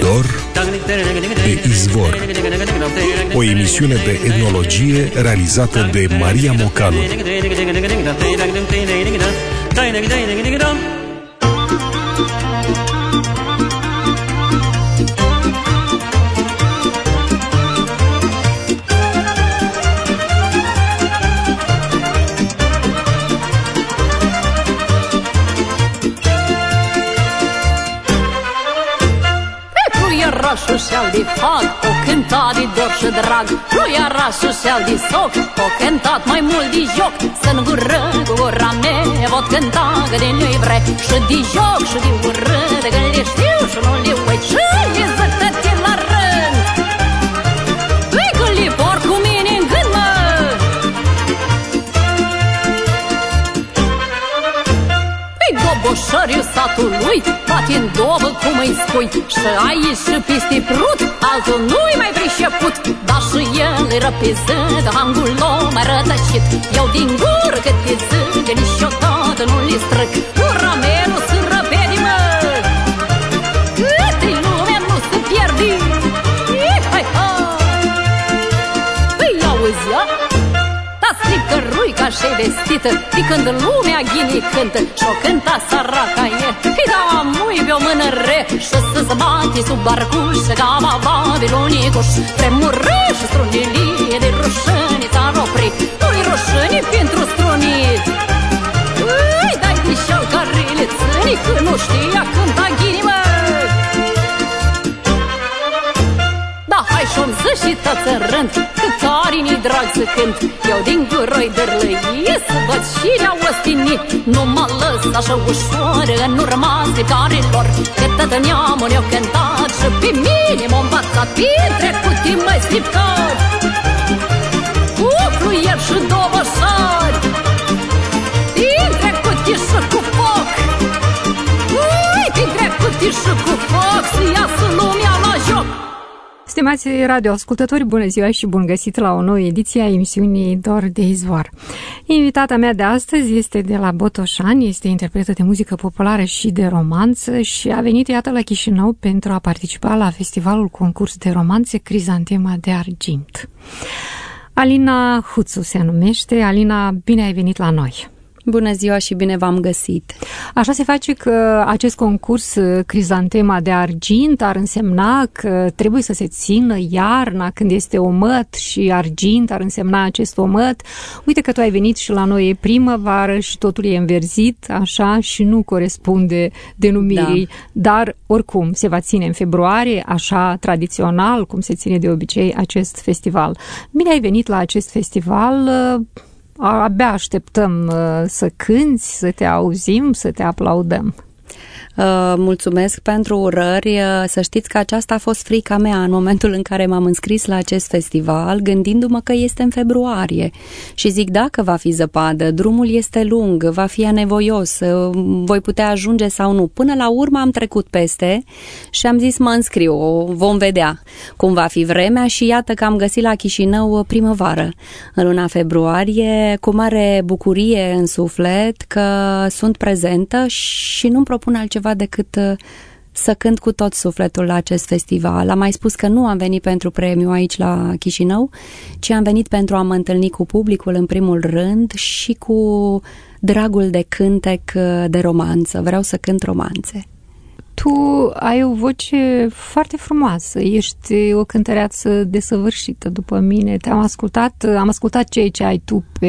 Dor de izvor. O emisiune de etnologie realizată de Maria Mocanu Fluierașul și-al de fag O cânta de dor și drag Fluierașul și-al de soc O cântat mai mult de joc. Să-n gură cu gura mea Vot cânta că de nu-i vre Și de joc și de urât Că le știu și nu le uit Și le zătăte goboșăriu satului Bate în dobă cum îi spui. Și aici și peste prut Altul nu-i mai priceput. Dar și el era pe zâd Hangul om mai rătăcit. Eu din gură cât de zâd Niciodată nu le străc. Gura mea stripcă ruica și vestită De când lumea ghini cântă Și-o cânta săraca e. Îi dau amui pe o mână re Și să se bate sub barcuș Ca babilonicuș Tremurăș și strunelie De rușâni s-ar opri Nu-i rușâni pentru strunii Îi dai de șalcarile țânii Că nu știa cânta ghinimă Da, hai și-om și tăți în rând Cât tari mi drag să cânt. Eu din guroi dârlăie Să văd și le ostini Nu mă lăs așa ușor În urma scriptarilor Că tătă neamul eu cântat Și pe mine m-a învățat Prin trecutii mai scriptori Cu fluier și două șari Din trecutii și cu foc. Ui, din trecutii și cu foc Să iasă lumea la joc Stimați radioascultători, bună ziua și bun găsit la o nouă ediție a emisiunii Dor de Izvor. Invitata mea de astăzi este de la Botoșani, este interpretă de muzică populară și de romanță și a venit, iată, la Chișinău pentru a participa la festivalul concurs de romanțe Crizantema de Argint. Alina Huțu se numește. Alina, bine ai venit la noi! Bună ziua și bine v-am găsit! Așa se face că acest concurs Crizantema de Argint ar însemna că trebuie să se țină iarna când este omăt și argint ar însemna acest omăt. Uite că tu ai venit și la noi e primăvară și totul e înverzit, așa, și nu corespunde denumirii, da. dar oricum se va ține în februarie, așa tradițional, cum se ține de obicei acest festival. Bine ai venit la acest festival, abia așteptăm uh, să cânți, să te auzim, să te aplaudăm. Uh, mulțumesc pentru urări. Uh, să știți că aceasta a fost frica mea în momentul în care m-am înscris la acest festival, gândindu-mă că este în februarie. Și zic, dacă va fi zăpadă, drumul este lung, va fi anevoios, uh, voi putea ajunge sau nu. Până la urmă am trecut peste și am zis, mă înscriu, vom vedea cum va fi vremea și iată că am găsit la Chișinău primăvară. În luna februarie, cu mare bucurie în suflet că sunt prezentă și nu-mi propun altceva altceva decât uh, să cânt cu tot sufletul la acest festival. Am mai spus că nu am venit pentru premiu aici la Chișinău, ci am venit pentru a mă întâlni cu publicul în primul rând și cu dragul de cântec uh, de romanță. Vreau să cânt romanțe tu ai o voce foarte frumoasă, ești o cântăreață desăvârșită după mine. Te-am ascultat, am ascultat ceea ce ai tu pe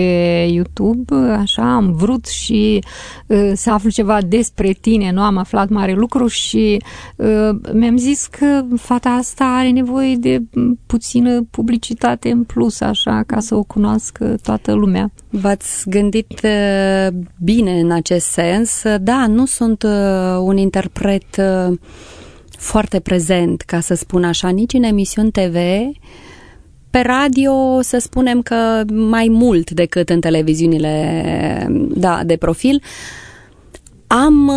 YouTube, așa, am vrut și uh, să aflu ceva despre tine, nu am aflat mare lucru și uh, mi-am zis că fata asta are nevoie de puțină publicitate în plus, așa, ca să o cunoască toată lumea. V-ați gândit uh, bine în acest sens. Da, nu sunt uh, un interpret uh, foarte prezent, ca să spun așa, nici în emisiuni TV. Pe radio, să spunem că mai mult decât în televiziunile da, de profil. Am,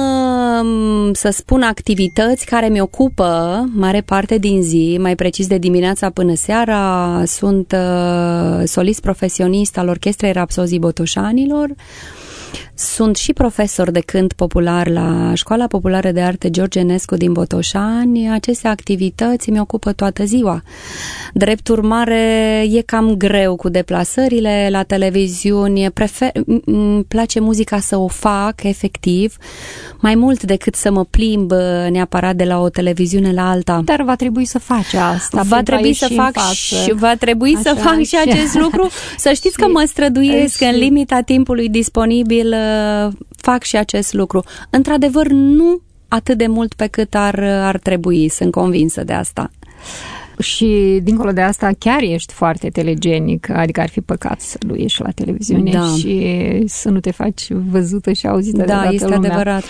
să spun, activități care mi ocupă mare parte din zi, mai precis de dimineața până seara. Sunt solist profesionist al Orchestrei Rapsozii Botoșanilor, Sunt și profesor de cânt popular la Școala Populară de Arte George Enescu din Botoșani. Aceste activități mi ocupă toată ziua. Drept urmare, e cam greu cu deplasările la televiziuni. Prefer, îmi place muzica să o fac efectiv, mai mult decât să mă plimb neapărat de la o televiziune la alta. Dar va trebui să faci asta. Va trebui să fac și va trebui Așa, să fac și, și acest lucru. Să știți și, că mă străduiesc și, în limita timpului disponibil fac și acest lucru. Într-adevăr, nu atât de mult pe cât ar, ar trebui, sunt convinsă de asta. Și dincolo de asta chiar ești foarte telegenic, adică ar fi păcat să nu ieși la televiziune da. și să nu te faci văzută și auzită da, de toată este lumea. adevărat.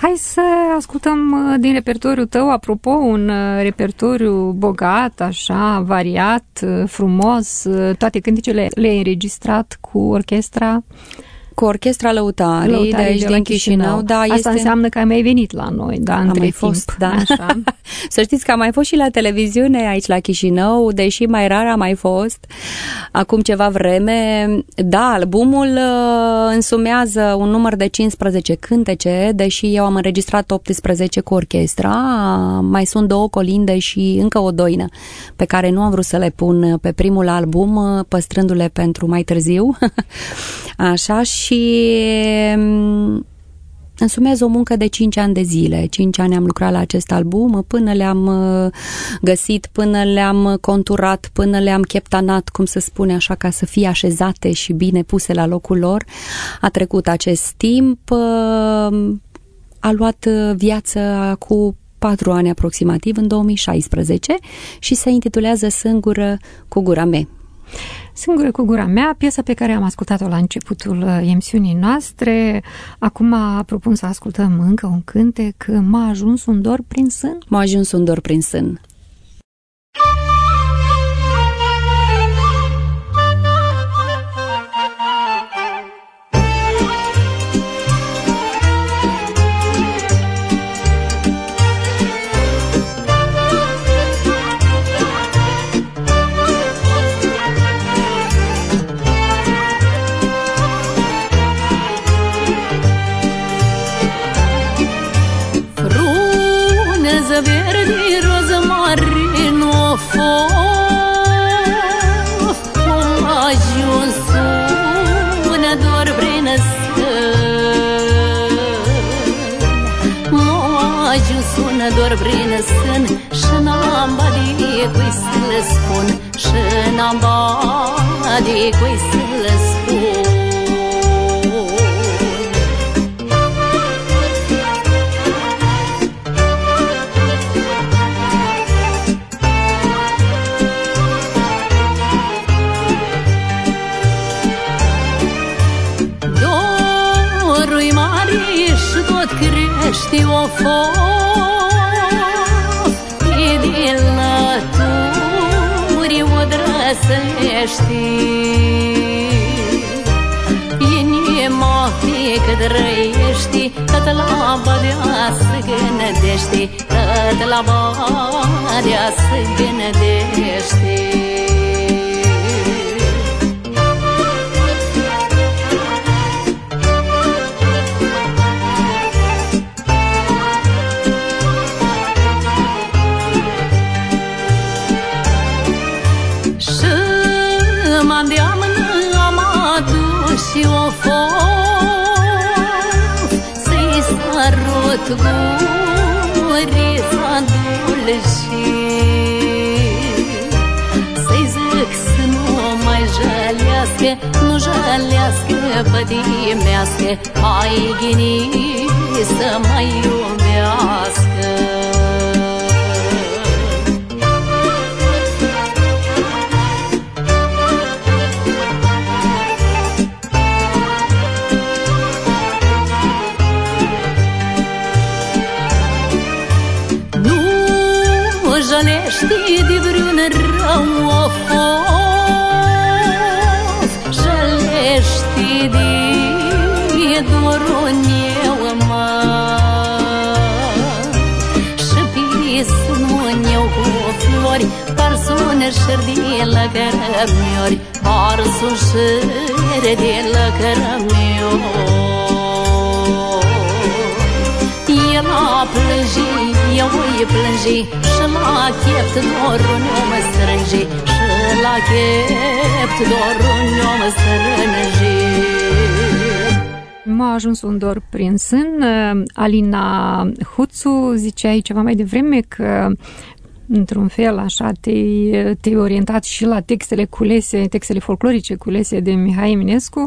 Hai să ascultăm din repertoriul tău, apropo, un repertoriu bogat, așa, variat, frumos, toate cântecele le-ai înregistrat cu orchestra cu orchestra Lăutarii, Lăutarii de aici de din Chișinău. Chișinău. Da, Asta este... înseamnă că ai mai venit la noi, da, între am mai timp. fost, da. Așa. Să știți că am mai fost și la televiziune aici la Chișinău, deși mai rar am mai fost acum ceva vreme. Da, albumul uh, însumează un număr de 15 cântece, deși eu am înregistrat 18 cu orchestra. Mai sunt două colinde și încă o doină pe care nu am vrut să le pun pe primul album, uh, păstrându-le pentru mai târziu. Așa și mm, însumez o muncă de 5 ani de zile. 5 ani am lucrat la acest album până le-am uh, găsit, până le-am conturat, până le-am cheptanat, cum se spune așa, ca să fie așezate și bine puse la locul lor. A trecut acest timp, uh, a luat uh, viață cu patru ani aproximativ, în 2016, și se intitulează Sângură cu gura mea. Singură cu gura mea, piesa pe care am ascultat-o la începutul uh, emisiunii noastre. Acum propun să ascultăm încă un cântec. M-a ajuns un dor prin sân? M-a ajuns un dor prin sân. Dor prin sân Și n-am bani cui să le spun Și n-am bani cui să găsești Inima fie cât răiești Tot la badea să gândești Tot la badea să gândești înjălească, pătimească, ai ghinii să mă iubească. Nu jălești de vreun rău of pisul meu cu flori Par sună și de lăgărămiori farsușere de lăcărămiu El a plângi, eu îi plângi Și la chept dorul ne mă strângi Și la chept dorul ne mă strângi M-a ajuns un dor prin sân. Alina Huțu zicea ceva mai devreme că într-un fel, așa, te-ai, te orientat și la textele culese, textele folclorice culese de Mihai Eminescu.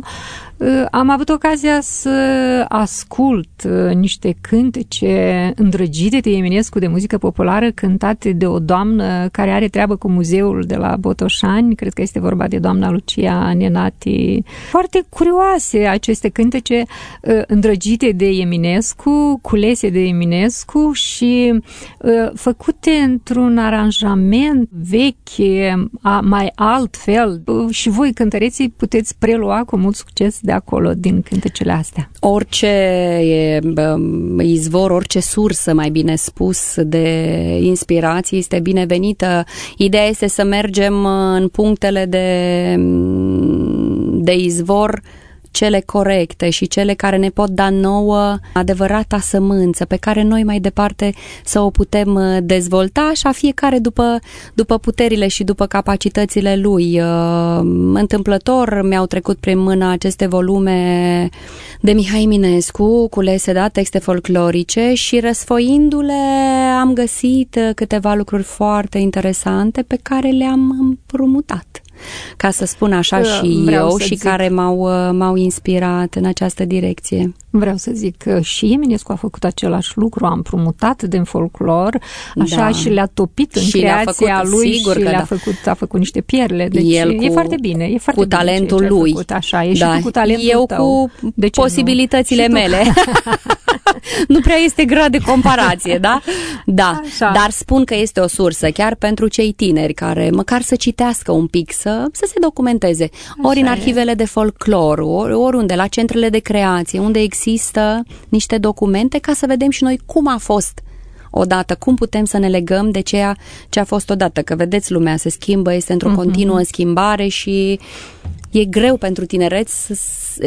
Uh, am avut ocazia să ascult uh, niște cântece îndrăgite de Eminescu de muzică populară cântate de o doamnă care are treabă cu muzeul de la Botoșani, cred că este vorba de doamna Lucia Nenati. Foarte curioase aceste cântece uh, îndrăgite de Eminescu, culese de Eminescu și făcute într-un aranjament vechi, mai altfel și voi cântăreții puteți prelua cu mult succes de acolo, din cântecele astea? Orice e, izvor, orice sursă, mai bine spus, de inspirație este binevenită. Ideea este să mergem în punctele de, de izvor cele corecte și cele care ne pot da nouă adevărata sămânță pe care noi mai departe să o putem uh, dezvolta, așa fiecare după, după puterile și după capacitățile lui. Uh, întâmplător mi-au trecut prin mână aceste volume de Mihai Minescu, culese, da, texte folclorice și răsfoindu-le am găsit uh, câteva lucruri foarte interesante pe care le-am împrumutat ca să spun așa și eu și zic. care m-au, uh, m-au inspirat în această direcție. Vreau să zic că și Eminescu a făcut același lucru, a împrumutat din folclor, așa da. și le-a topit în și creația făcut, lui sigur și le-a da. făcut, a făcut niște pierle. Deci El cu, e foarte bine, e foarte cu bine talentul ce lui. Făcut, așa, e da. și cu talentul Eu tău. cu de posibilitățile mele. nu prea este grad de comparație, da? Da, așa. dar spun că este o sursă chiar pentru cei tineri care măcar să citească un pic, să, să se documenteze. Așa ori în arhivele e. de folclor, ori, oriunde, la centrele de creație, unde există niște documente ca să vedem și noi cum a fost odată, cum putem să ne legăm de ceea ce a fost odată, că vedeți, lumea se schimbă, este într-o uh-huh. continuă schimbare și e greu pentru tineret,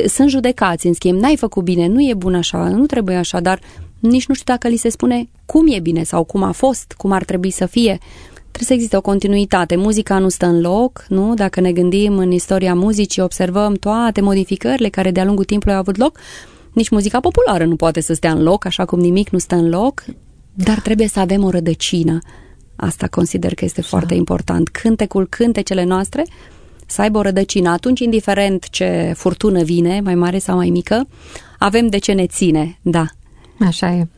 sunt judecați, în schimb, n-ai făcut bine, nu e bun așa, nu trebuie așa, dar nici nu știu dacă li se spune cum e bine sau cum a fost, cum ar trebui să fie. Trebuie să existe o continuitate. Muzica nu stă în loc, nu? Dacă ne gândim în istoria muzicii, observăm toate modificările care de-a lungul timpului au avut loc, nici muzica populară nu poate să stea în loc, așa cum nimic nu stă în loc, dar trebuie să avem o rădăcină. Asta consider că este așa. foarte important. Cântecul, cântecele noastre să aibă o rădăcină. Atunci, indiferent ce furtună vine, mai mare sau mai mică, avem de ce ne ține, da. Așa e.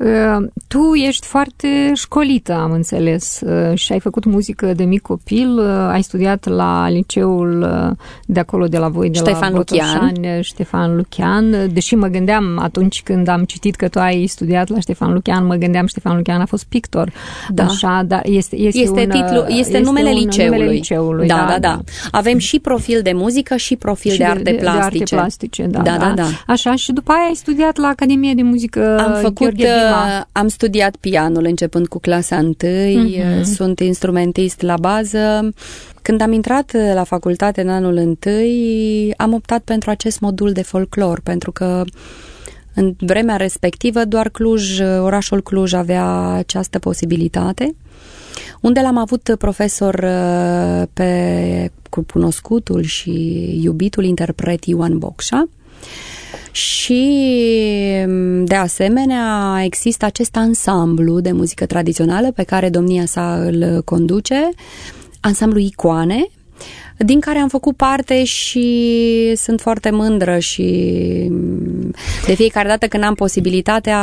Ă, tu ești foarte școlită, am înțeles, ă, și ai făcut muzică de mic copil, ă, ai studiat la liceul de acolo de la voi, de Ștefan la Botoșani, Ștefan Lucian, deși mă gândeam atunci când am citit că tu ai studiat la Ștefan Lucian, mă gândeam Ștefan Lucian a fost pictor, da. așa, dar este, este, este, un, titlu, este, este numele, un, liceului. numele liceului. Da, da, da, da. Avem și profil de muzică și profil și de arte de, plastice. De arte plastice, da, da, da, da. Așa, și după aia ai studiat la Academie de Muzică Am făcut Gheorghe Dima. am studiat pianul începând cu clasa 1, uh-huh. sunt instrumentist la bază. Când am intrat la facultate în anul 1, am optat pentru acest modul de folclor, pentru că în vremea respectivă doar Cluj, orașul Cluj avea această posibilitate unde l-am avut profesor uh, pe cunoscutul și iubitul interpret Ioan Bocșa și de asemenea există acest ansamblu de muzică tradițională pe care domnia sa îl conduce, ansamblu Icoane, din care am făcut parte și sunt foarte mândră și de fiecare dată când am posibilitatea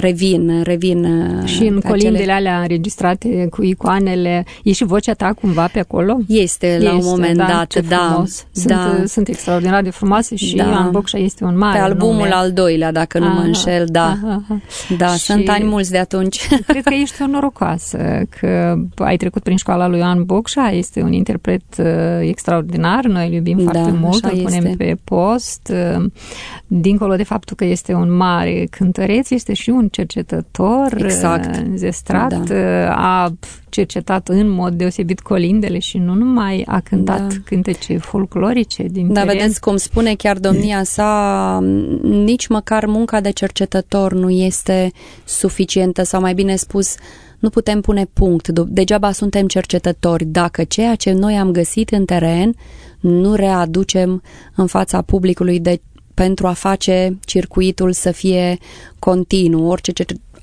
revin, revin. Uh, și în colindele acele... alea înregistrate cu icoanele, e și vocea ta cumva pe acolo? Este, este la un moment da, dat, da. Sunt, da. Uh, sunt extraordinar de frumoase și da. Ioan Bocșa este un mare Pe albumul nume. al doilea, dacă nu aha, mă înșel, da. Aha, aha. Da, și sunt ani mulți de atunci. Cred că ești o norocoasă, că ai trecut prin școala lui Ioan Bocșa, este un interpret uh, extraordinar, noi îl iubim da, foarte mult, îl punem este. pe post, dincolo de faptul faptul că este un mare cântăreț, este și un cercetător exact. zestrat, da. a cercetat în mod deosebit colindele și nu numai a cântat da. cântece folclorice din Da, teren. vedeți cum spune chiar domnia sa, nici măcar munca de cercetător nu este suficientă sau mai bine spus, nu putem pune punct. Degeaba suntem cercetători dacă ceea ce noi am găsit în teren nu readucem în fața publicului de, pentru a face circuitul să fie continuu. Orice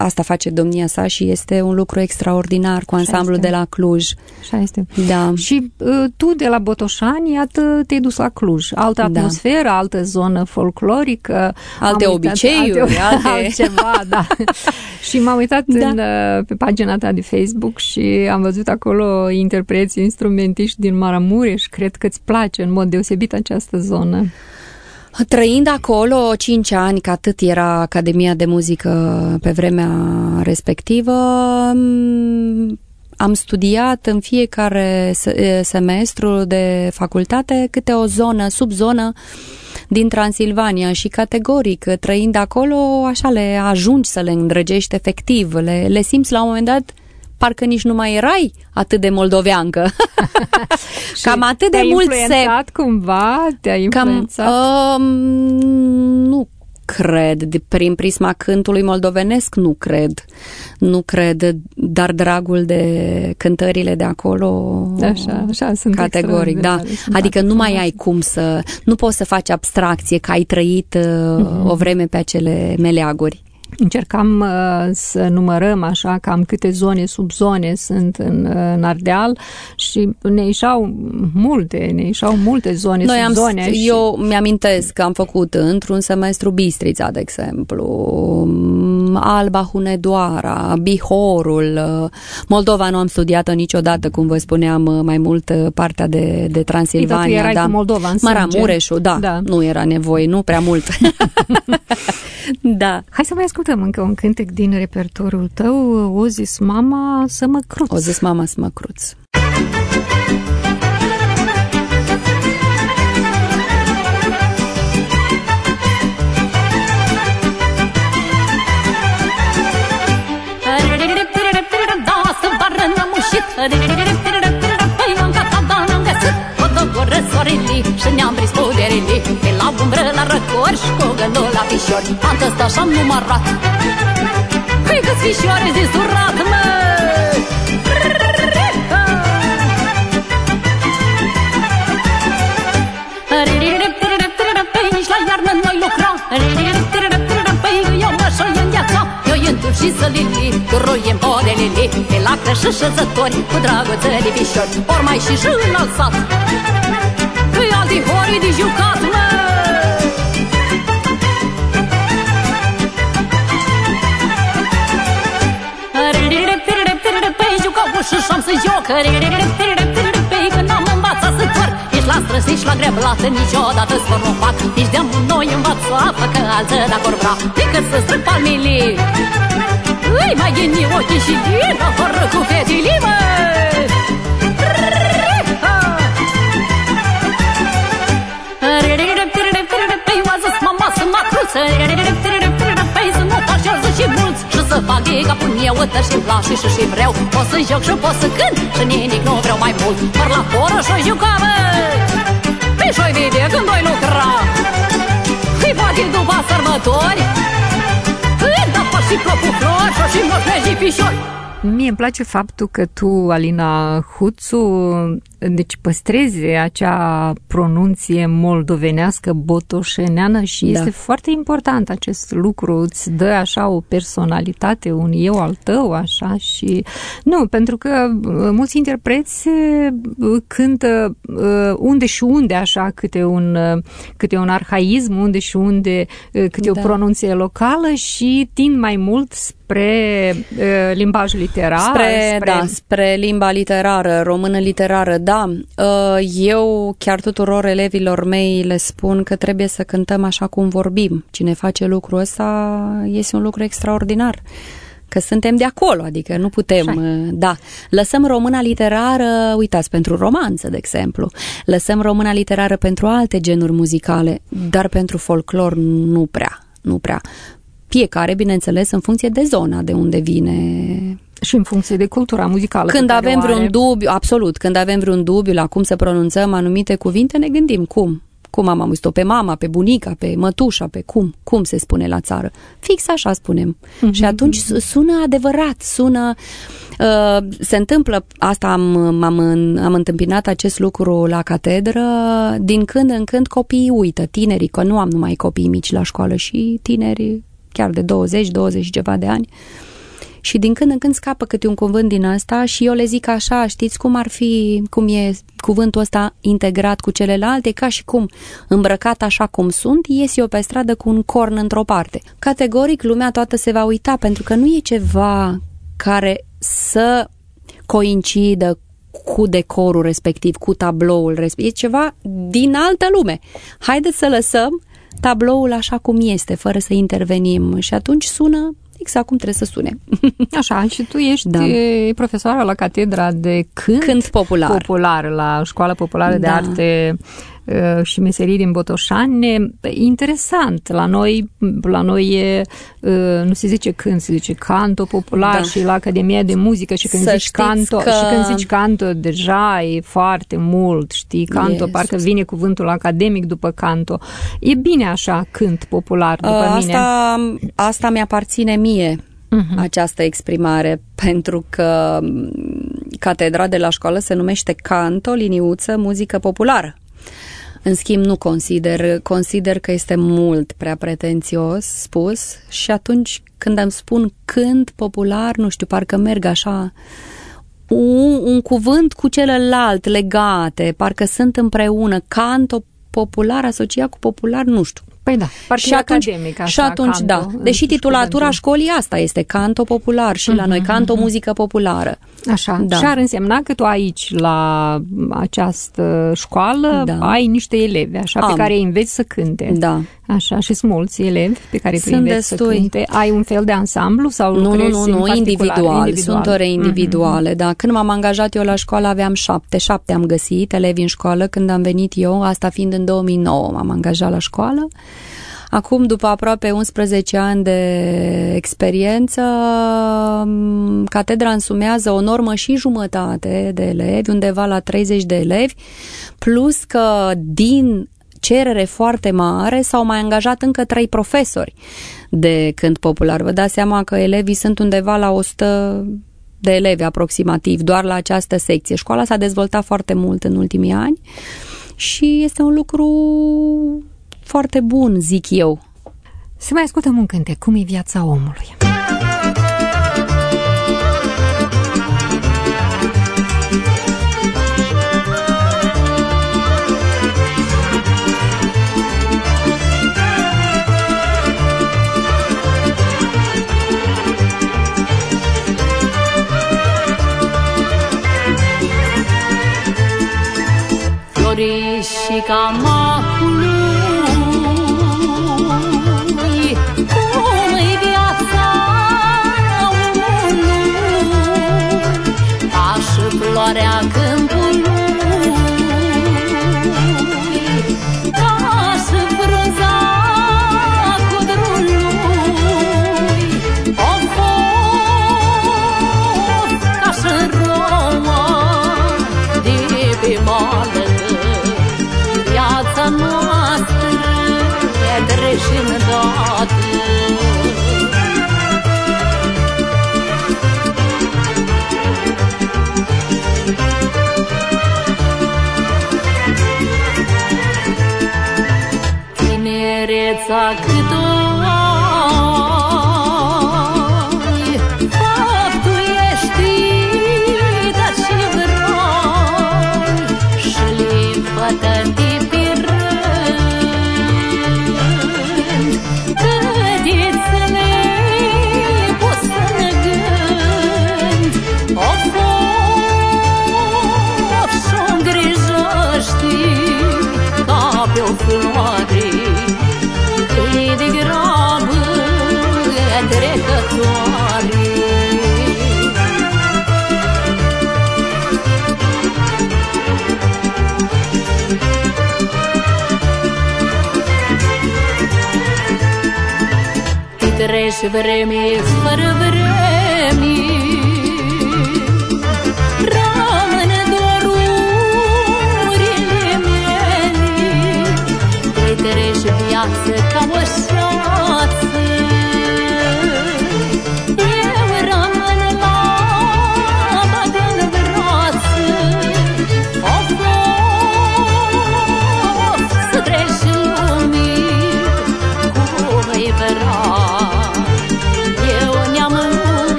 asta face domnia sa și este un lucru extraordinar cu ansamblul de la Cluj. Așa este. Da. Și uh, tu de la Botoșani, iată, te-ai dus la Cluj. Altă da. atmosferă, da. altă zonă folclorică. Alte obiceiuri, alte... alte... altceva, da. și m-am uitat da. în, uh, pe pagina ta de Facebook și am văzut acolo interpreții, instrumentiști din Maramureș. Cred că îți place în mod deosebit această zonă. Trăind acolo 5 ani, că atât era Academia de Muzică pe vremea respectivă, am studiat în fiecare semestru de facultate câte o zonă, subzonă din Transilvania și categoric, trăind acolo, așa le ajungi să le îndrăgești efectiv, le, le simți la un moment dat parcă nici nu mai erai atât de moldoveancă. cam atât de mult se... cumva? Te-a influențat? Cam, uh, nu cred, de, prin prisma cântului moldovenesc nu cred. Nu cred, dar dragul de cântările de acolo așa, așa, sunt categoric, da. Adică nu mai ai cum să, nu poți să faci abstracție că ai trăit uh, uh-huh. o vreme pe acele meleaguri. Încercam uh, să numărăm așa cam câte zone, subzone sunt în, uh, în Ardeal și ne ieșau multe, ne ieșau multe zone, Noi subzone. Am, și... Eu mi-amintesc că am făcut într-un semestru Bistrița, de exemplu, Alba Hunedoara, Bihorul, uh, Moldova nu am studiat-o niciodată, cum vă spuneam, uh, mai mult uh, partea de, de Transilvania. Păi, da, cu Moldova în Maramureșul, da, da, nu era nevoie, nu prea mult. da. Hai să mai ascultăm încă un cântec din repertoriul tău, O zis mama să mă cruț. O zis mama să mă cruț. Păi soarele și ne-am prins puderile Pe la umbră, la răcori și cu gândul la fișori. Am tăstat și-am numărat. Păi câți fișoare zi surat, mă! Păi nici la iarnă noi lucra Păi eu mă și în viața Noi întâln și sălili Roiem podelele Pe la crășă șăzători Cu dragăță de fișori. Ori mai și și înălțat Păi alții hori de jucat, mă! Păi jucau și și-am să joc. Păi că n-am învățat să cor Ești la străzi, ești la greblată Niciodată spor nu fac. Nici de-am noi învățat Că altă dacă or vrea Decât să strâng palmile îi mai ghini ochii și lina Fără cu fetile, mă Și să fac de capul meu Uite și-mi place și și vreau Pot să joc și pot să cânt Și nimic nu vreau mai mult. Măr la poră și-o juca, mă Păi și-o vede când voi lucra. Păi poate după sărbători și propul flori și moșnești fișori Mie îmi place faptul că tu, Alina Huțu, deci păstrezi acea pronunție moldovenească, botoșeneană și da. este foarte important acest lucru, îți dă așa o personalitate, un eu al tău, așa și... Nu, pentru că uh, mulți interpreți uh, cântă uh, unde și unde așa câte un, câte un arhaism, unde și unde câte da. o pronunție locală și tind mai mult spre uh, limbajul literar. Spre, spre... Da, spre limba literară, română literară, da. Uh, eu chiar tuturor elevilor mei le spun că trebuie să cântăm așa cum vorbim. Cine face lucrul ăsta este un lucru extraordinar că suntem de acolo, adică nu putem, Așa. Uh, da. Lăsăm româna literară, uitați, pentru romanță, de exemplu. Lăsăm româna literară pentru alte genuri muzicale, dar pentru folclor nu prea nu prea. Fiecare, bineînțeles, în funcție de zona de unde vine și în funcție de cultura muzicală. Când avem vreun dubiu, absolut, când avem vreun dubiu la cum să pronunțăm anumite cuvinte, ne gândim cum. Cum am auzit-o pe mama, pe bunica, pe mătușa, pe cum, cum se spune la țară. Fix așa spunem. Mm-hmm. Și atunci sună adevărat, sună... Uh, se întâmplă, asta am, am, am întâmpinat acest lucru la catedră, din când în când copiii uită, tinerii, că nu am numai copii mici la școală și tineri chiar de 20, 20 ceva de ani, și din când în când scapă câte un cuvânt din asta și eu le zic așa, știți cum ar fi, cum e cuvântul ăsta integrat cu celelalte, ca și cum îmbrăcat așa cum sunt, ies eu pe stradă cu un corn într-o parte. Categoric lumea toată se va uita pentru că nu e ceva care să coincidă cu decorul respectiv, cu tabloul respectiv. E ceva din altă lume. Haideți să lăsăm tabloul așa cum este, fără să intervenim și atunci sună exact cum trebuie să sune. Așa, și tu ești da. profesoară la catedra de cânt, cânt popular. popular la Școala Populară da. de Arte Uh, și meserii din Botoșani. Interesant, la noi, la noi e, uh, nu se zice când, se zice canto popular da. și la Academia de Muzică și când, zici canto, că... și când zici canto deja e foarte mult, știi, canto, yes. parcă vine cuvântul academic după canto. E bine așa cânt popular după asta, mine. Asta mi-aparține mie uh-huh. această exprimare, pentru că catedra de la școală se numește Canto, liniuță, muzică populară. În schimb, nu consider, consider că este mult prea pretențios spus și atunci când îmi spun cânt popular, nu știu, parcă merg așa un, un cuvânt cu celălalt legate, parcă sunt împreună, canto popular asociat cu popular, nu știu. Păi da, și atunci, academic, așa, și atunci canto, da. Deși titulatura cuventul. școlii asta este canto popular și uh-huh, la noi canto uh-huh. muzică populară. Așa, da. și ar însemna că tu aici, la această școală, da. ai niște elevi, așa, Am. pe care îi înveți să cânte. Da. Așa, și sunt mulți elevi pe care tu îi înveți destui. să cânte. Ai un fel de ansamblu sau nu, lucrezi Nu, nu, nu, individual. individual. Sunt ore mhm. individuale, uh-huh. da. Când m-am angajat eu la școală aveam șapte, șapte am găsit elevi în școală. Când am venit eu, asta fiind în 2009, m-am angajat la școală. Acum, după aproape 11 ani de experiență, catedra însumează o normă și jumătate de elevi, undeva la 30 de elevi, plus că din cerere foarte mare s-au mai angajat încă trei profesori de cânt popular. Vă dați seama că elevii sunt undeva la 100 de elevi aproximativ, doar la această secție. Școala s-a dezvoltat foarte mult în ultimii ani și este un lucru foarte bun, zic eu. Să mai ascultăm un cântec, cum e viața omului. Florișica macului viața treci vreme fără vreme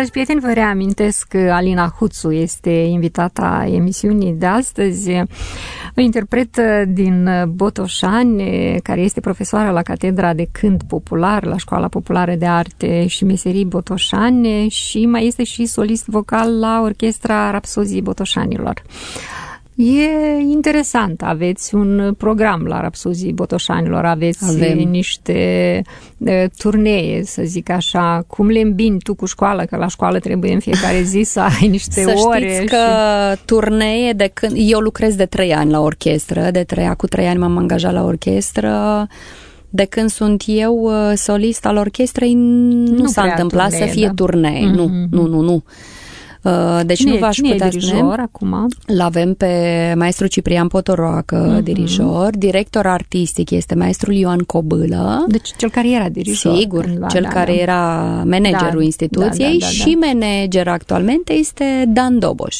Dragi prieteni, vă reamintesc că Alina Huțu este invitata emisiunii de astăzi, o interpretă din Botoșani, care este profesoară la Catedra de Cânt Popular, la Școala Populară de Arte și Meserii Botoșani și mai este și solist vocal la Orchestra Rapsozii Botoșanilor. E interesant, aveți un program la Rapsozii Botoșanilor, aveți Avem. niște e, turnee, să zic așa, cum le îmbini tu cu școală, că la școală trebuie în fiecare zi să ai niște Să ore. știți că turnee de când... Eu lucrez de trei ani la orchestră, de trei cu trei ani m-am angajat la orchestră. De când sunt eu uh, solist al orchestrei, nu, Nu s-a prea întâmplat turnee, să fie da. turnee. Nu, Mhm. nu, nu, nu. Uh, Deci cine, nu v-aș cine putea e spune. dirijor acum? L-avem pe maestru Ciprian Potoroacă, Mhm. dirijor. Director artistic este maestrul Ioan Cobâlă. Deci cel care era dirijor. Sigur, cândva, cel da, care da. era managerul Da, instituției da, da, da, și manager actualmente este Dan Doboș.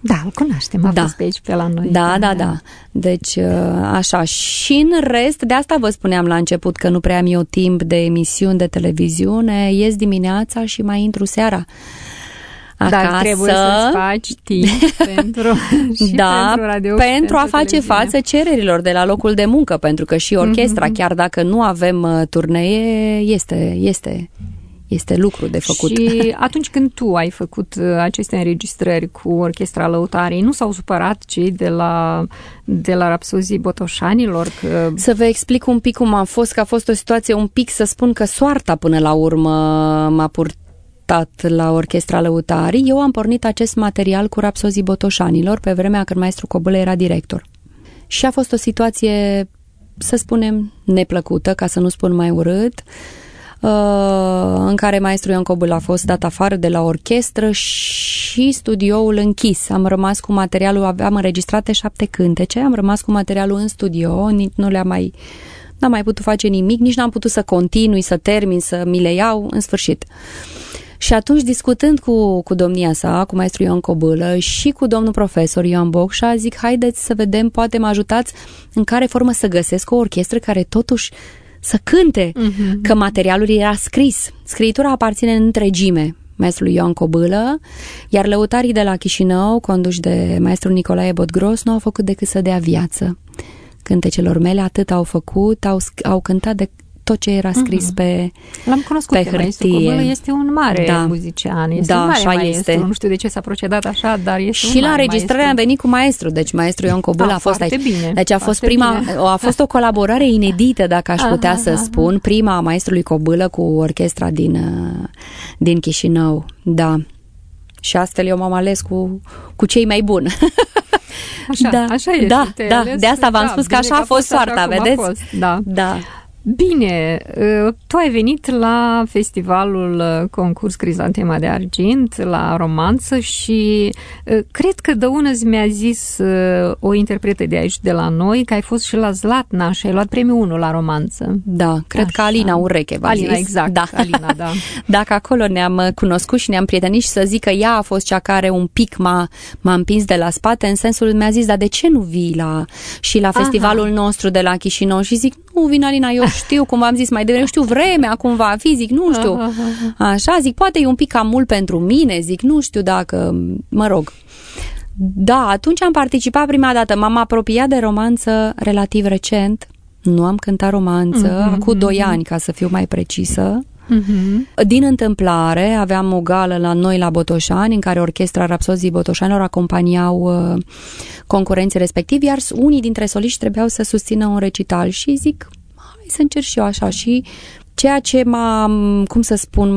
Da, îl cunoaștem, a Da. fost pe aici, pe la noi. Da, da, da. Deci, uh, așa. Și în rest, de asta vă spuneam la început că nu prea am eu timp de emisiuni de televiziune. Ies dimineața și mai intru seara. Acasă. Dar trebuie să-ți faci timp pentru, și da, pentru radio și pentru a face televiziune. față cererilor de la locul de muncă, pentru că și orchestra, chiar dacă nu avem uh, turnee, este, este, este lucru de făcut. Și atunci când tu ai făcut uh, aceste înregistrări cu Orchestra Lăutarii, nu s-au supărat cei de la, de la Rapsozii Botoșanilor? Că... Să vă explic un pic cum a fost, că a fost o situație un pic, să spun că soarta până la urmă m-a purtat la Orchestra Lăutarii. Eu am pornit acest material cu Rapsozii Botoșanilor pe vremea când maestru Cobălă era director. Și a fost o situație, să spunem, neplăcută, ca să nu spun mai urât, uh, în care maestru Ion Cobâl a fost dat afară de la orchestră și studioul închis. Am rămas cu materialul, aveam înregistrate șapte cântece, am rămas cu materialul în studio, nici nu le-am mai n-am mai putut face nimic, nici n-am putut să continui, să termin, să mi le iau, în sfârșit. Și atunci, discutând cu, cu domnia sa, cu maestru Ioan Cobâlă și cu domnul profesor Ioan Bocșa, zic, haideți să vedem, poate mă ajutați în care formă să găsesc o orchestră care totuși să cânte, Mhm. că materialul era scris. Scriitura aparține în întregime maestrului Ioan Cobâlă, iar lăutarii de la Chișinău, conduși de maestrul Nicolae Botgros, nu au făcut decât să dea viață. Cântecelor mele atât au făcut, au, sc- au cântat de tot ce era scris pe, L-am cunoscut pe pe maestru hârtie. Cobălă, este un mare Da. muzician, este Da, un mare așa maestru, este. nu știu de ce s-a procedat așa, dar este Și un la mare înregistrare am maestru. venit cu maestru, deci maestru Ion Cobâl Ah, a fost foarte aici. bine, Deci a fost foarte prima, bine. a fost o colaborare inedită, dacă aș Aha, putea să aha. spun, prima a maestrului Cobâlă cu orchestra din, uh, din Chișinău. Da. Și astfel eu m-am ales cu, cu cei mai buni. Așa, Da, așa este. da, te-ai da, ales, de asta v-am spus că bine așa a fost așa soarta, cum a vedeți? fost, Da. da. Bine, uh, tu ai venit la festivalul uh, concurs Crizantema de Argint, la romanță și uh, cred că Dăunăz mi-a zis uh, o interpretă de aici de la noi că ai fost și la Zlatna și ai luat premiul 1 la romanță. Da, cred că Așa. Alina Ureche v-a Alina, zis. exact, Da. Alina, da. Dacă acolo ne-am uh, cunoscut și ne-am prietenit și să zic că ea a fost cea care un pic m-a, m-a împins de la spate, în sensul mi-a zis, dar de ce nu vii la, și la Aha. festivalul nostru de la Chișinău? Și zic, nu vin Alina, eu știu, cum v-am zis mai devreme, știu vremea cum va fi, zic, nu știu. Așa, zic, poate e un pic cam mult pentru mine, zic, nu știu dacă, mă rog. Da, atunci am participat prima dată, m-am apropiat de romanță relativ recent, nu am cântat romanță, Mhm, cu doi ani, ca să fiu mai precisă. Mhm. Din întâmplare, aveam o gală la noi la Botoșani, în care orchestra Rapsozii Botoșanilor acompaniau uh, concurenții respectivi, iar unii dintre soliști trebuiau să susțină un recital și zic, hai să încerc și eu așa și ceea ce m-a, cum să spun,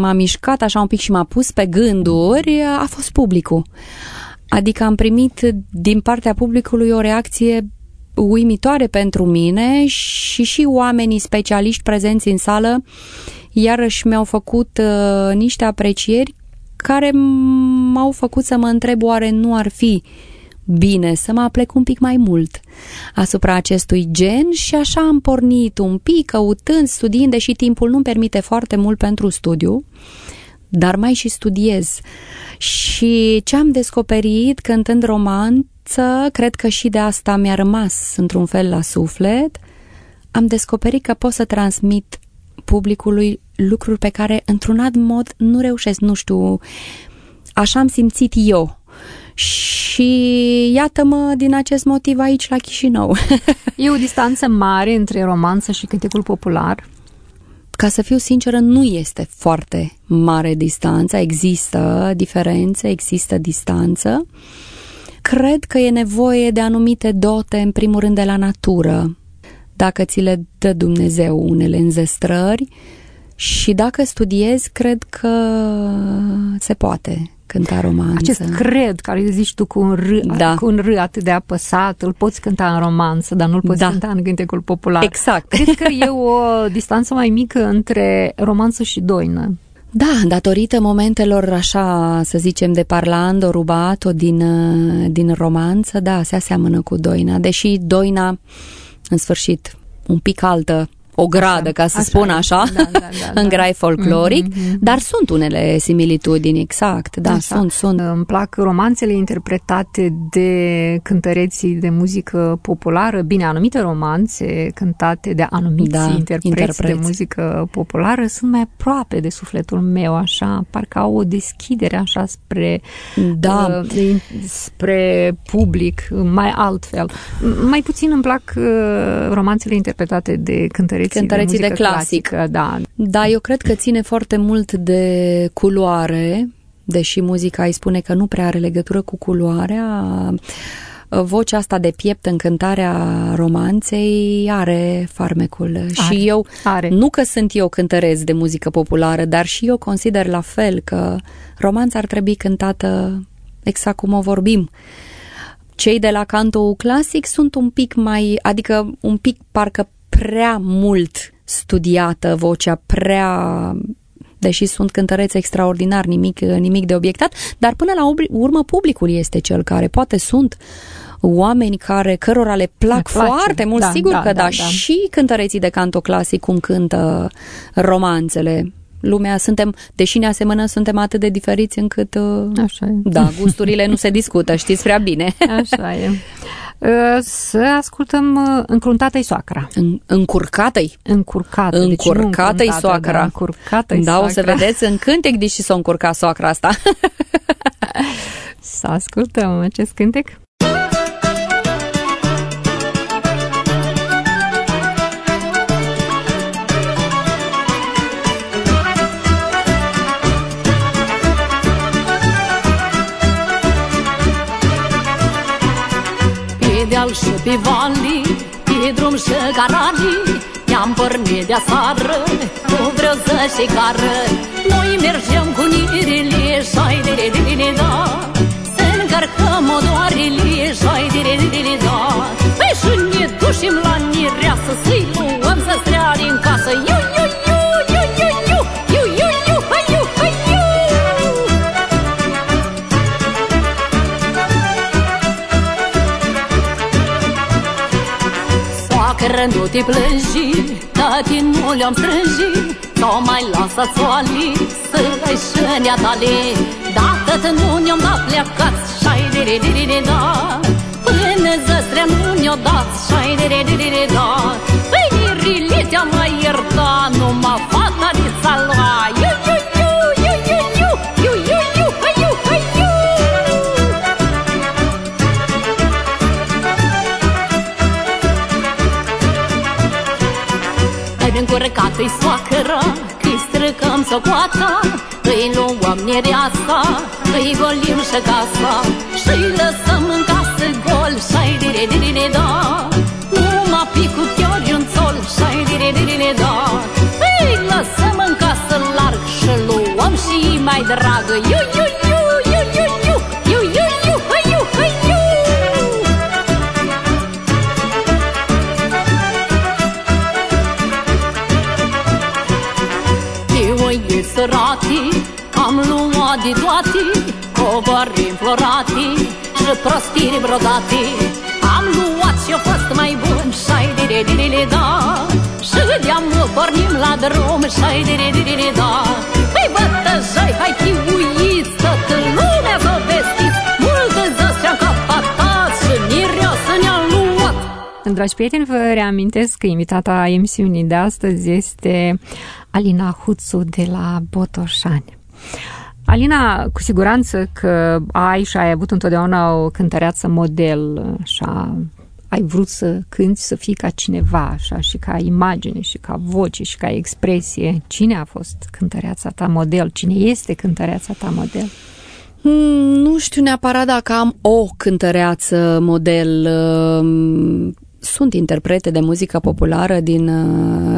m-a mișcat așa un pic și m-a pus pe gânduri a fost publicul. Adică am primit din partea publicului o reacție uimitoare pentru mine și și oamenii specialiști prezenți în sală iarăși mi-au făcut uh, niște aprecieri care m-au făcut să mă întreb oare nu ar fi bine să mă aplec un pic mai mult asupra acestui gen și așa am pornit un pic, căutând, studiind, deși timpul nu permite foarte mult pentru studiu, dar mai și studiez. Și ce am descoperit cântând romanță, cred că și de asta mi-a rămas într-un fel la suflet, am descoperit că pot să transmit publicului lucruri pe care într-un alt mod nu reușesc, nu știu, așa am simțit eu. Și iată-mă din acest motiv aici la Chișinău. e o distanță mare între romanță și cântecul popular? Ca să fiu sinceră, nu este foarte mare distanța, există diferențe, există distanță. Cred că e nevoie de anumite dote, în primul rând de la natură, dacă ți le dă Dumnezeu unele înzestrări și dacă studiezi, cred că se poate cânta romanță. Acest cred care zici tu cu un r, da. cu un r atât de apăsat, îl poți cânta în romanță, dar nu-l poți da. cânta în cântecul popular. Exact. Cred că e o distanță mai mică între romanță și doină. Da, datorită momentelor așa, să zicem, de parlando, rubato din, din romanță, da, se aseamănă cu doina, deși doina, în sfârșit, un pic altă o gradă, ca să așa spun așa, da, da, da, da. în grai folcloric, mm-hmm. dar sunt unele similitudini, exact, da, așa. sunt, sunt. Îmi plac romanțele interpretate de cântăreții de muzică populară, bine, anumite romanțe cântate de anumiți da, interpreți, interpreți de muzică populară sunt mai aproape de sufletul meu, așa, parcă au o deschidere așa spre, da. uh, spre public, mai altfel. Mai puțin îmi plac uh, romanțele interpretate de cântăreți cântăreții, cântăreții de, de clasic. clasică. Da. da, eu cred că ține foarte mult de culoare, deși muzica îi spune că nu prea are legătură cu culoarea, vocea asta de piept în cântarea romanței are farmecul. Are, și eu, are. nu că sunt eu cântăresc de muzică populară, dar și eu consider la fel că romanța ar trebui cântată exact cum o vorbim. Cei de la canto clasic sunt un pic mai, adică un pic parcă prea mult studiată, vocea prea deși sunt cântăreți extraordinar, nimic, nimic de obiectat, dar până la urmă publicul este cel care poate sunt oameni care, cărora le plac foarte mult, da, sigur da, că da, da, da, și cântăreții de canto clasic cum cântă romanțele. Lumea suntem, deși ne asemănăm, suntem atât de diferiți încât uh, Așa e. da, gusturile nu se discută, știți prea bine. Așa e. Uh, să ascultăm uh, Încruntată-i soacra. În, încurcată-i? Încurcată. Încurcată-i deci soacra. Da, încurcată-i da soacra. o să vedeți în cântec, deși s-o încurca soacra asta. să ascultăm acest cântec. Deal și pe vali Pe drum și carani Ne-am pornit de asară Cu vreo să și cară Noi mergem cu nirile Șai de de de de da. Să încărcăm odoarele Șai de de de de da. Păi și ne dușim la nireasă Să-i luăm să strea din casă. Iu, nu te plângi, tati nu le-am strângi. Sau mai lasă soali să ai șânea tale. Dacă nu ne-am dat pleacați, șai de de de de da. Până zăstrea nu ne-o dat, șai de de de de da. Păi nirile te-am mai iertat, numai fata de salua tu-i soacără Îi străcăm socoata Îi luăm nereasa Îi golim și casa Și-i lăsăm în casă gol. Și-ai dire dire da. Numai picul chiori un țol Și-ai dire dire da. Îi lăsăm în casă larg Și luăm și mai dragă. Iu, iu, iu. Am luat de toate Covare înflorate Și prostiri brodate Am luat și-o fost mai bun Și-ai de de de da. Și de-am pornim la drum Și-ai de de de da. Păi bătăjai, hai chiuiți Toată lumea să vestiți. Multe zăți și-am capatat Și mireasă ne-am luat. Dragi prieteni, vă reamintesc că invitata emisiunii de astăzi este Alina Huțu de la Botoșani. Alina, cu siguranță că ai și ai avut întotdeauna o cântăreață model și ai vrut să cânti, să fii ca cineva, așa, și ca imagine, și ca voce, și ca expresie. Cine a fost cântăreața ta model? Cine este cântăreața ta model? Hmm, nu știu neapărat dacă am o cântăreață model. Sunt interprete de muzică populară din,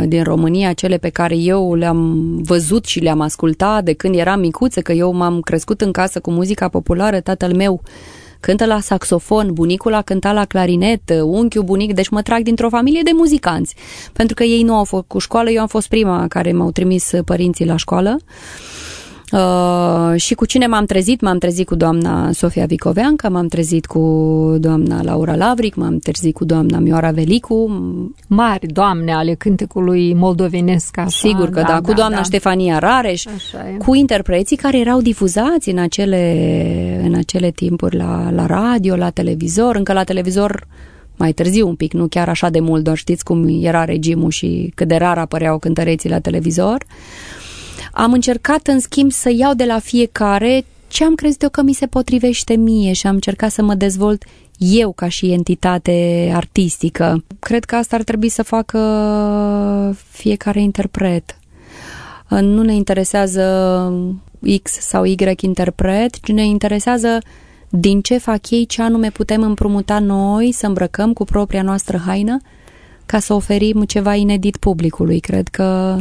din România, cele pe care eu le-am văzut și le-am ascultat de când eram micuță, că eu m-am crescut în casă cu muzica populară, tatăl meu cântă la saxofon, bunicul a cântat la clarinet, unchiul bunic, deci mă trag dintr-o familie de muzicanți. Pentru că ei nu au făcut școală, eu am fost prima care m-au trimis părinții la școală. Uh, și cu cine m-am trezit? M-am trezit cu doamna Sofia Vicoveanca, m-am trezit cu doamna Laura Lavric, m-am trezit cu doamna Mioara Velicu. Mari doamne ale cântecului moldovenesc, așa. Sigur că da, da cu doamna da. Ștefania Rareș, cu interpreții care erau difuzați în acele, în acele timpuri la, la radio, la televizor, încă la televizor mai târziu un pic, nu chiar așa de mult, doar știți cum era regimul și cât de rar apăreau cântăreții la televizor. Uh, am încercat, în schimb, să iau de la fiecare ce am crezut eu că mi se potrivește mie și am încercat să mă dezvolt eu ca și entitate artistică. Cred că asta ar trebui să facă fiecare interpret. Nu ne interesează X sau Y interpret, ci ne interesează din ce fac ei, ce anume putem împrumuta noi, să îmbrăcăm cu propria noastră haină, ca să oferim ceva inedit publicului. Cred că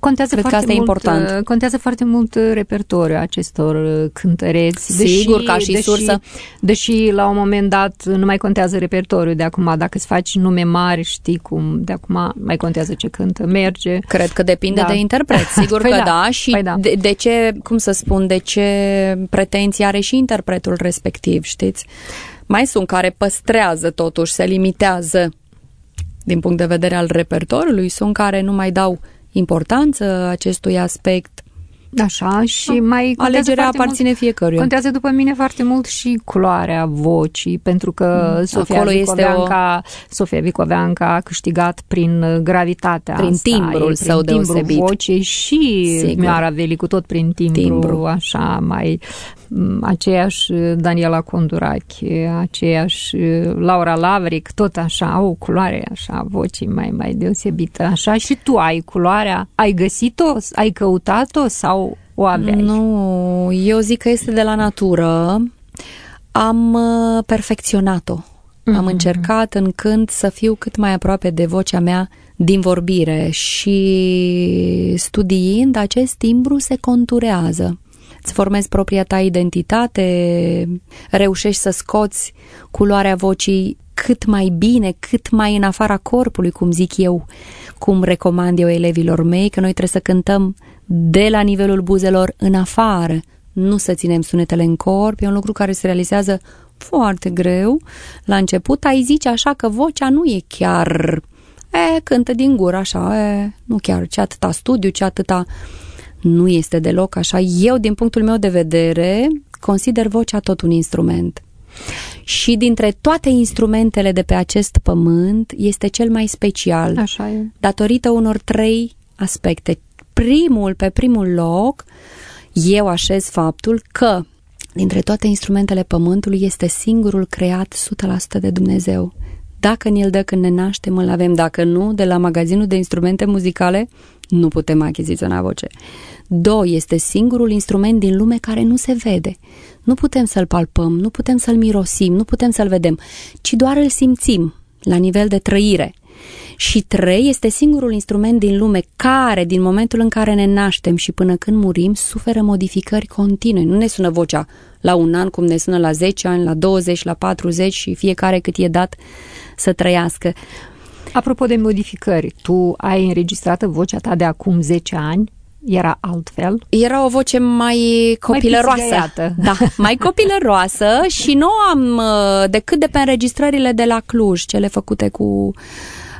Contează Cred foarte că asta mult, e important. Uh, contează foarte mult uh, repertoriul acestor uh, cântăreți. Sigur, deși, ca și deși, sursă. Deși la un moment dat nu mai contează repertoriul de acum. Dacă îți faci nume mari, știi cum, de acum mai contează ce cântă, merge. Cred că depinde da. de interpret, sigur păi că da, da. Și păi da. De, de ce, cum să spun, de ce pretenții are și interpretul respectiv, știți? Mai sunt care păstrează totuși, se limitează din punct de vedere al repertoriului, sunt care nu mai dau importanță acestui aspect. Așa, și ah, mai Alegerea aparține mult, fiecăruia. Contează după mine foarte mult și culoarea vocii, pentru că mm, Sofia Acolo Vicoveanca, este o... Sofia Vicoveanca a câștigat prin gravitatea prin asta, timbrul ei, său prin timbrul deosebit. vocii și Sigur. Mioara Velicu tot prin timbru, timbru, așa mai aceeași Daniela Condurache, aceeași Laura Lavric, tot așa, au o culoare așa, vocii mai, mai deosebită, așa, și tu ai culoarea, ai găsit-o, ai căutat-o sau o aveai? Nu, eu zic că este de la natură, am uh, perfecționat-o. Mm-hmm. Am încercat în cânt să fiu cât mai aproape de vocea mea din vorbire și studiind acest timbru se conturează îți formezi propria ta identitate, reușești să scoți culoarea vocii cât mai bine, cât mai în afara corpului, cum zic eu, cum recomand eu elevilor mei, că noi trebuie să cântăm de la nivelul buzelor în afară, nu să ținem sunetele în corp, e un lucru care se realizează foarte greu. La început ai zice așa că vocea nu e chiar, e, cântă din gură așa, e, nu chiar ce atâta studiu, ce atâta nu este deloc așa. Eu, din punctul meu de vedere, consider vocea tot un instrument. Și dintre toate instrumentele de pe acest pământ este cel mai special. Așa e. Datorită unor trei aspecte. Primul, pe primul loc, eu așez faptul că dintre toate instrumentele pământului este singurul creat 100% de Dumnezeu. Dacă ni-l dă când ne naștem, îl avem. Dacă nu, de la magazinul de instrumente muzicale, nu putem achiziționa voce. Doi, este singurul instrument din lume care nu se vede. Nu putem să-l palpăm, nu putem să-l mirosim, nu putem să-l vedem, ci doar îl simțim la nivel de trăire. Și trei, este singurul instrument din lume care, din momentul în care ne naștem și până când murim, suferă modificări continue. Nu ne sună vocea la un an, cum ne sună la 10 ani, la 20, la 40 și fiecare cât e dat să trăiască. Apropo de modificări, tu ai înregistrat vocea ta de acum 10 ani era altfel? Era o voce mai copilăroasă. Mai da, mai copilăroasă și nu am uh, decât de pe înregistrările de la Cluj, cele făcute cu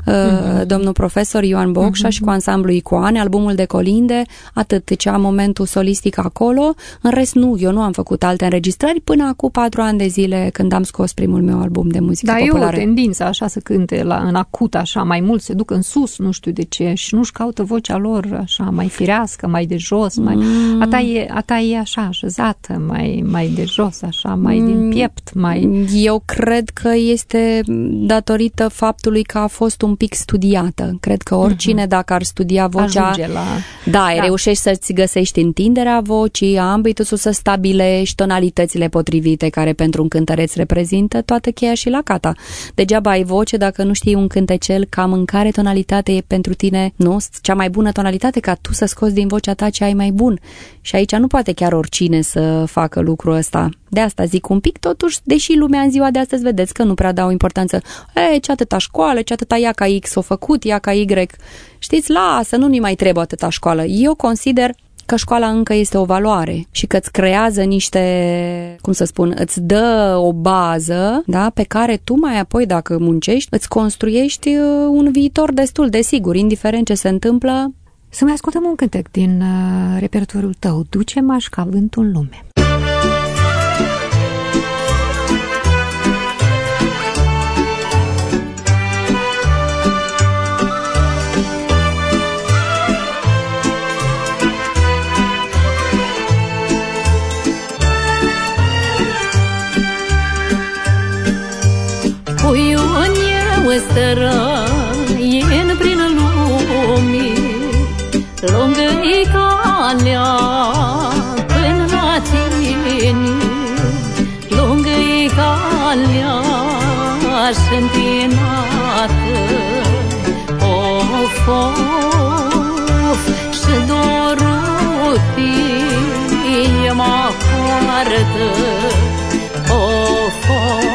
uh-huh. domnul profesor Ioan Bocșa uh-huh. și cu ansamblu Icoane, albumul de colinde, atât ce am momentul solistic acolo, în rest nu, eu nu am făcut alte înregistrări până acum patru ani de zile când am scos primul meu album de muzică da, populară. Da, e o tendință așa să cânte la, în acut așa, mai mult se duc în sus, nu știu de ce, și nu-și caută vocea lor așa, mai firească, mai de jos, mai... Mm. A, ta e, a ta e așa, așezată, mai, mai de jos, așa, mai mm. din piept, mai... Eu cred că este datorită faptului că a fost un pic studiată. Cred că oricine, uh-huh. dacă ar studia vocea... Ajunge la... Da, da, reușești să-ți găsești întinderea vocii, ambitusul să stabilești tonalitățile potrivite care pentru un cântăreț reprezintă toată cheia și la cata. Degeaba ai voce dacă nu știi un cântecel cam în care tonalitate e pentru tine, nu? Cea mai bună tonalitate ca tu să scoți din vocea ta ce ai mai bun. Și aici nu poate chiar oricine să facă lucrul ăsta. De asta zic un pic, totuși, deși lumea în ziua de astăzi vedeți că nu prea dau importanță. E, ce atâta școală, ce atâta ea ca X o făcut, ea ca Y. Știți, lasă, nu-mi mai trebuie atâta școală. Eu consider că școala încă este o valoare și că îți creează niște, cum să spun, îți dă o bază, da, pe care tu mai apoi, dacă muncești, îți construiești uh, un viitor destul de sigur, indiferent ce se întâmplă. Să mai ascultăm un cântec din uh, repertoriul tău, Duce-mă ca vântul în lume. Străin prin lumii Lungă-i calea până la tine Lungă-i calea și întinată Of, of, și dorul fie mă poartă. Of, of,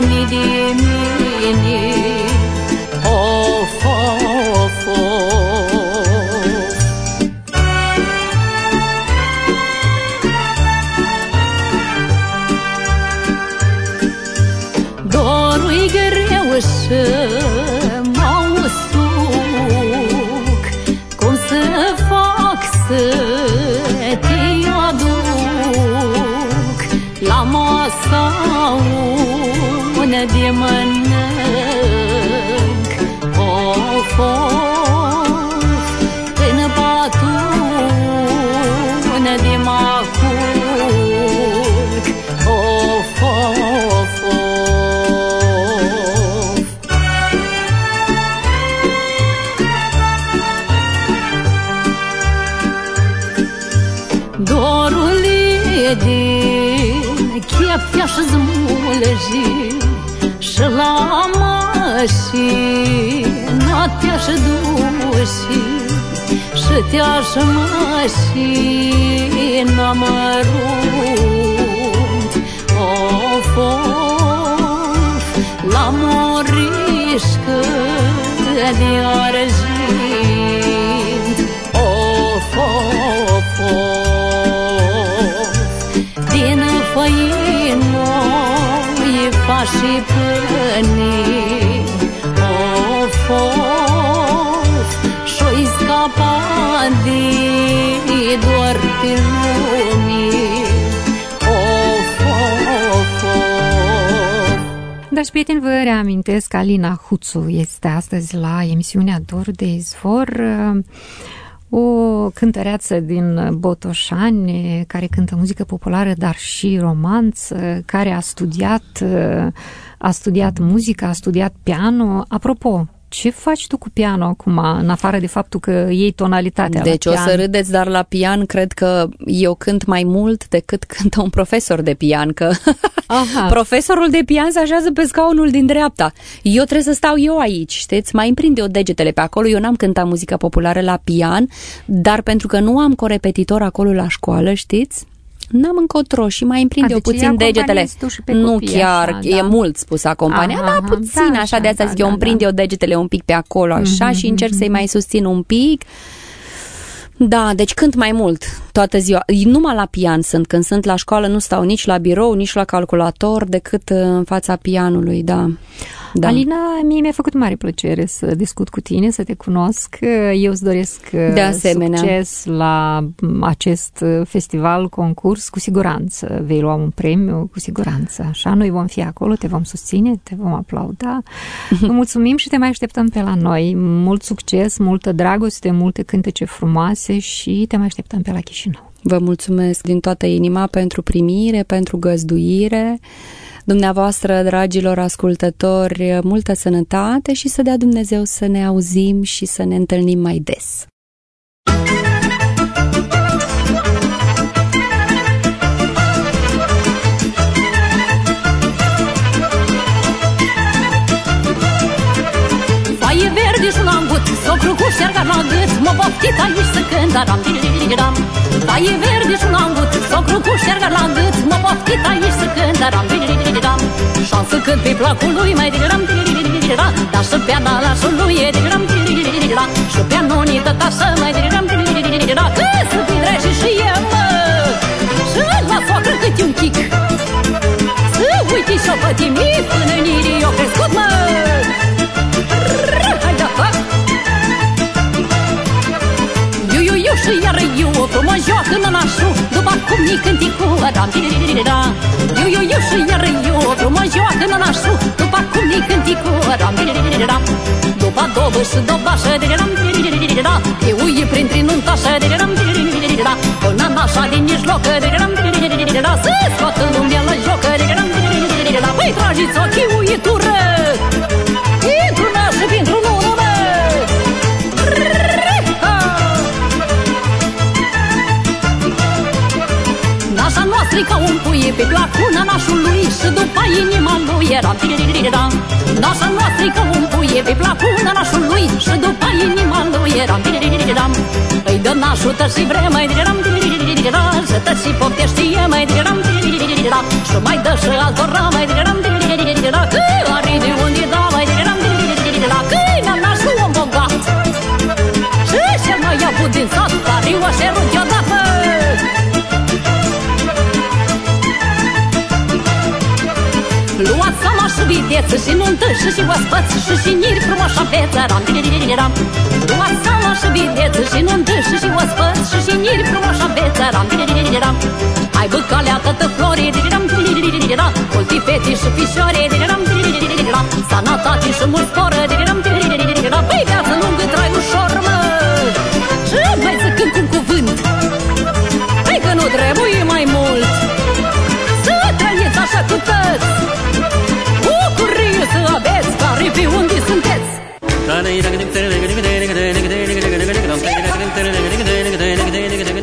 de mine Și te-aș mașina mărunt Of, of, la morișcă de argint Of, of, of din făină e și-o-i scapa de doar pe lumii Of, of, of prieteni, vă reamintesc că Alina Huțu este astăzi la emisiunea Dor de Izvor o cântăreață din Botoșani care cântă muzică populară, dar și romanță, care a studiat, a studiat muzică, a studiat piano. Apropo, ce faci tu cu piano acum, în afară de faptul că iei tonalitatea Deci la o pian? să râdeți, dar la pian cred că eu cânt mai mult decât cântă un profesor de pian, că Aha. profesorul de pian se așează pe scaunul din dreapta. Eu trebuie să stau eu aici, știți? Mai împrind eu degetele pe acolo. Eu n-am cântat muzică populară la pian, dar pentru că nu am corepetitor acolo la școală, știți? N-am încotro și mai împrind A, eu deci puțin îi degetele. acompaniezi tu și pe nu copii, chiar, așa, e da. mult spus acompania, Aha, dar aha, puțin da, așa, de asta da, zic eu da, împrind da. eu degetele un pic pe acolo, așa, Mhm, și încerc să-i mai susțin un pic. Da, deci cânt mai mult toată ziua. Numai la pian sunt. Când sunt la școală nu stau nici la birou, nici la calculator, decât uh, în fața pianului, da. da. Alina, mie mi-a făcut mare plăcere să discut cu tine, să te cunosc. Eu îți doresc uh, De asemenea. succes la m, acest uh, festival, concurs. Cu siguranță vei lua un premiu, cu siguranță. Așa, noi vom fi acolo, te vom susține, te vom aplauda. Vă mulțumim și te mai așteptăm pe la noi. Mult succes, multă dragoste, multe cântece frumoase și te mai așteptăm pe la Chișinău. Vă mulțumesc din toată inima pentru primire, pentru găzduire. Dumneavoastră, dragilor ascultători, multă sănătate și să dea Dumnezeu să ne auzim și să ne întâlnim mai des. Foaie verde și un angut Socru cu șerga la gât M-a poftit aici să cânt Aram, diriram Foaie verde și un angut Socru cu șerga la gât. M-a poftit aici să cânt Aram, diriram Și-am să cânt pe placul lui Mai diriram, diriram Dar și pe ana la lui E diriram, diriram Și pe anonii tot așa Mai diriram, diriram Că să fii dragi și eu, mă Și la soacră câte un chic. Să uite și-o pătimit Până în irii o crescut, mă iu Frumos joacă nănașul După cum ni cânti cu Adam Tiririra Iu, iu, iu și iar iu Frumos joacă nănașul După cum ni cânti cu Adam Tiririra După dobă și dobașă Diriram tiririra Eu e printre nuntașă Diriram tiririra O nanașa din mijloc Diriram tiririra Să scoată lumea la joc Diriram tiririra Păi tragiți ochii uitură inima lui era tiririra Nașa noastră ca un puie pe placuna nașului Și după inima lui era tiririra Îi dă nașul și vreme diriram tiririra Și tă și poftește mai diriram tiririra Și mai dă și altor mai diriram tiririra Că are de unde da mai diriram tiririra Că n-am nașul om bogat Și cel mai avut din sat Care o șerut deodată seama și videță și nuntă și și ospăți și și niri frumoși aveți ram ram Luați seama și videță și nuntă și și ospăți și și niri frumoși aveți ram ram Hai bă calea tătă flori ram ram Multi fete și fișoare ram ram Sănătate și mult spor ram ram Păi viață lungă trai ușor mă Și mai să cânt cu un cuvânt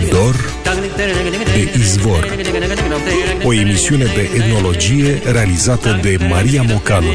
Dor de Izvor. O emisiune de etnologie realizată de Maria Mocanu